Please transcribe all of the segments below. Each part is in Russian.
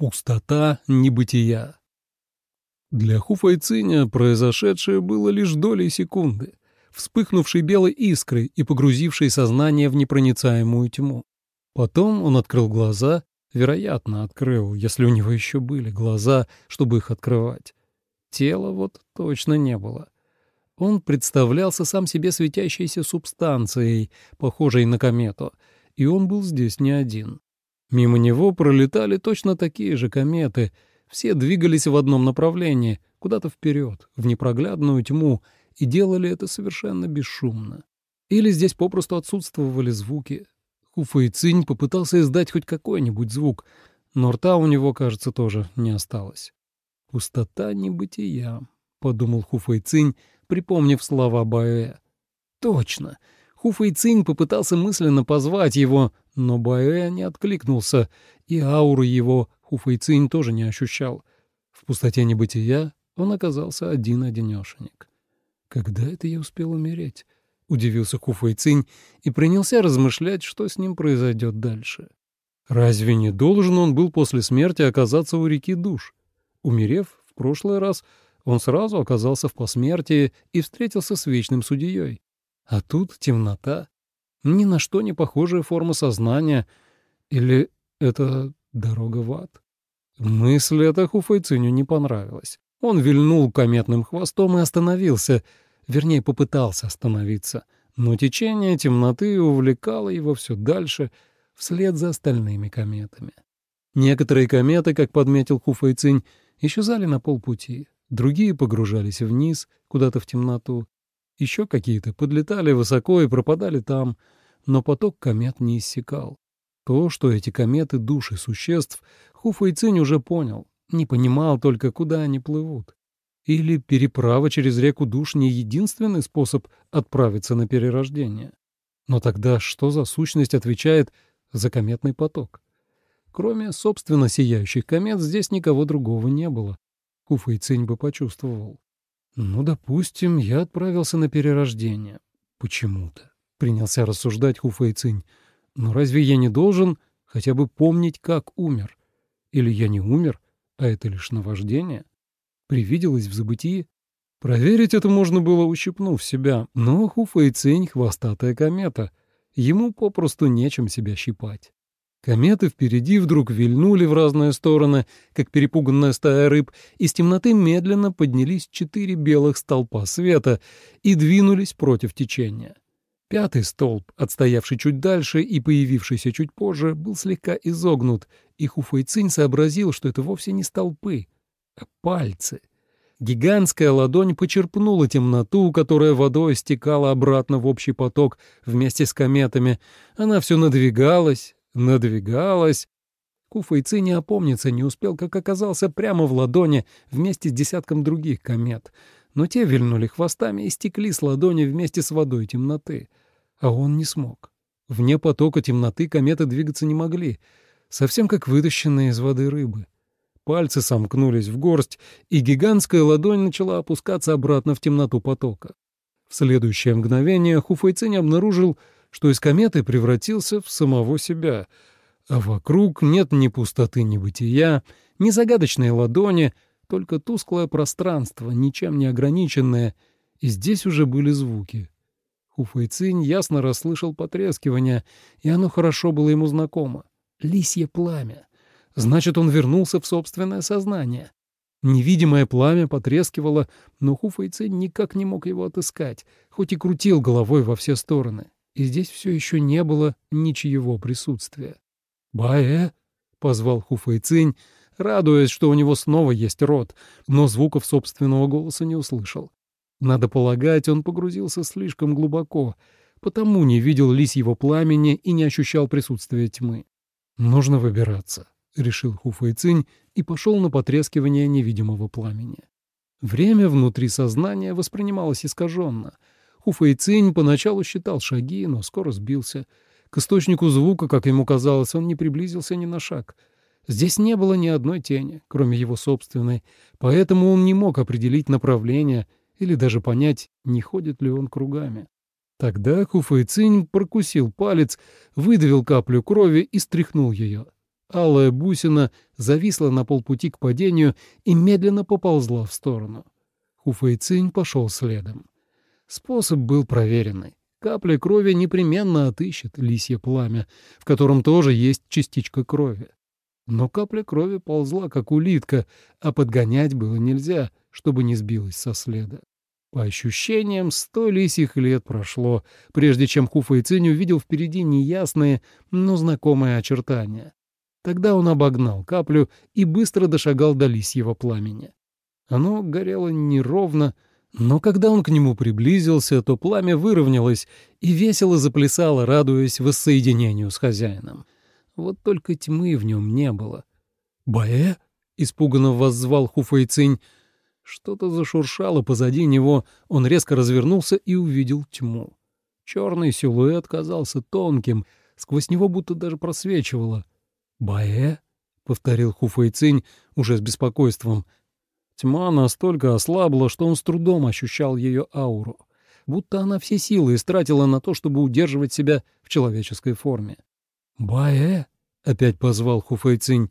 Пустота небытия. Для Хуфайциня произошедшее было лишь долей секунды, вспыхнувшей белой искрой и погрузившей сознание в непроницаемую тьму. Потом он открыл глаза, вероятно, открыл, если у него еще были глаза, чтобы их открывать. Тела вот точно не было. Он представлялся сам себе светящейся субстанцией, похожей на комету, и он был здесь не один. Мимо него пролетали точно такие же кометы. Все двигались в одном направлении, куда-то вперед, в непроглядную тьму, и делали это совершенно бесшумно. Или здесь попросту отсутствовали звуки. Хуфа попытался издать хоть какой-нибудь звук, но рта у него, кажется, тоже не осталось. «Пустота небытия», — подумал Хуфа припомнив слова Баэ. «Точно!» Хуфа и Цинь попытался мысленно позвать его, но Баэ не откликнулся, и ауру его Хуфэйцинь тоже не ощущал. В пустоте небытия он оказался один-одинешенек. «Когда это я успел умереть?» — удивился Хуфэйцинь и принялся размышлять, что с ним произойдет дальше. Разве не должен он был после смерти оказаться у реки душ? Умерев в прошлый раз, он сразу оказался в посмертии и встретился с вечным судьей. А тут темнота, ни на что не похожая форма сознания. Или это дорога в ад? Мысль эта Хуфайциню не понравилась. Он вильнул кометным хвостом и остановился, вернее, попытался остановиться. Но течение темноты увлекало его все дальше, вслед за остальными кометами. Некоторые кометы, как подметил Хуфайцинь, исчезали на полпути, другие погружались вниз, куда-то в темноту, еще какие-то подлетали высоко и пропадали там, но поток комет не иссякал. То, что эти кометы — души существ, Хуфа уже понял, не понимал только, куда они плывут. Или переправа через реку душ не единственный способ отправиться на перерождение. Но тогда что за сущность отвечает за кометный поток? Кроме, собственно, сияющих комет, здесь никого другого не было. Хуфа бы почувствовал. Ну, допустим, я отправился на перерождение. Почему-то. Принялся рассуждать Хуфэйцинь. Но разве я не должен хотя бы помнить, как умер? Или я не умер, а это лишь наваждение? Привиделось в забытии? Проверить это можно было, ущипнув себя, но Хуфэйцинь — хвостатая комета. Ему попросту нечем себя щипать. Кометы впереди вдруг вильнули в разные стороны, как перепуганная стая рыб, из темноты медленно поднялись четыре белых столпа света и двинулись против течения. Пятый столб, отстоявший чуть дальше и появившийся чуть позже, был слегка изогнут, и Хуфайцинь сообразил, что это вовсе не столпы, а пальцы. Гигантская ладонь почерпнула темноту, которая водой стекала обратно в общий поток вместе с кометами. Она все надвигалась, надвигалась. Куфайцы не опомниться не успел, как оказался прямо в ладони вместе с десятком других комет. Но те вильнули хвостами и стекли с ладони вместе с водой темноты. А он не смог. Вне потока темноты кометы двигаться не могли, совсем как вытащенные из воды рыбы. Пальцы сомкнулись в горсть, и гигантская ладонь начала опускаться обратно в темноту потока. В следующее мгновение Хуфайцинь обнаружил, что из кометы превратился в самого себя, а вокруг нет ни пустоты, ни бытия, ни загадочной ладони, только тусклое пространство, ничем не ограниченное, и здесь уже были звуки. Хуфайцинь ясно расслышал потрескивание, и оно хорошо было ему знакомо. Лисье пламя. Значит, он вернулся в собственное сознание. Невидимое пламя потрескивало, но Хуфайцинь никак не мог его отыскать, хоть и крутил головой во все стороны и здесь все еще не было ничьего присутствия. «Баэ!» — позвал Хуфэйцинь, радуясь, что у него снова есть рот, но звуков собственного голоса не услышал. Надо полагать, он погрузился слишком глубоко, потому не видел лисьего пламени и не ощущал присутствия тьмы. «Нужно выбираться», — решил Хуфэйцинь и пошел на потрескивание невидимого пламени. Время внутри сознания воспринималось искаженно — Хуфэйцинь поначалу считал шаги, но скоро сбился. К источнику звука, как ему казалось, он не приблизился ни на шаг. Здесь не было ни одной тени, кроме его собственной, поэтому он не мог определить направление или даже понять, не ходит ли он кругами. Тогда Хуфэйцинь прокусил палец, выдавил каплю крови и стряхнул ее. Алая бусина зависла на полпути к падению и медленно поползла в сторону. Хуфэйцинь пошел следом. Способ был проверенный. Капля крови непременно отыщет лисье пламя, в котором тоже есть частичка крови. Но капля крови ползла, как улитка, а подгонять было нельзя, чтобы не сбилась со следа. По ощущениям, сто лисьих лет прошло, прежде чем Хуфа и Цинь увидел впереди неясные, но знакомые очертания. Тогда он обогнал каплю и быстро дошагал до лисьего пламени. Оно горело неровно, но когда он к нему приблизился, то пламя выровнялось и весело заплясало, радуясь воссоединению с хозяином. Вот только тьмы в нем не было. «Баэ?» — испуганно воззвал Хуфэйцинь. Что-то зашуршало позади него, он резко развернулся и увидел тьму. Черный силуэт казался тонким, сквозь него будто даже просвечивало. «Баэ?» — повторил Хуфэйцинь уже с беспокойством — Тьма настолько ослабла, что он с трудом ощущал ее ауру, будто она все силы истратила на то, чтобы удерживать себя в человеческой форме. «Баэ!» — опять позвал Хуфэйцинь.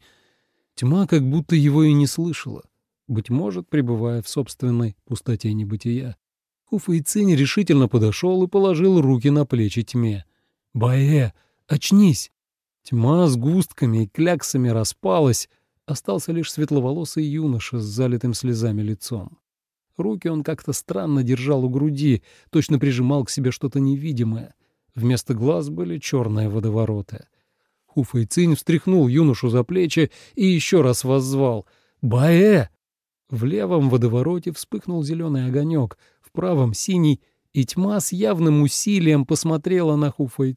Тьма как будто его и не слышала, быть может, пребывая в собственной пустоте небытия. Хуфэйцинь решительно подошел и положил руки на плечи тьме. «Баэ! Очнись!» Тьма с густками и кляксами распалась, Остался лишь светловолосый юноша с залитым слезами лицом. Руки он как-то странно держал у груди, точно прижимал к себе что-то невидимое. Вместо глаз были черные водовороты. Хуфа встряхнул юношу за плечи и еще раз воззвал «Баэ!». В левом водовороте вспыхнул зеленый огонек, в правом — синий, и тьма с явным усилием посмотрела на Хуфа.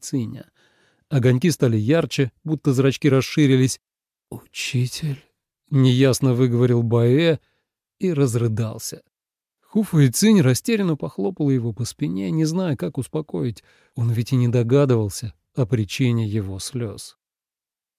Огоньки стали ярче, будто зрачки расширились, «Учитель?» — неясно выговорил Баэ и разрыдался. Хуфа и Цинь растерянно похлопала его по спине, не зная, как успокоить. Он ведь и не догадывался о причине его слез.